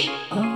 Oh.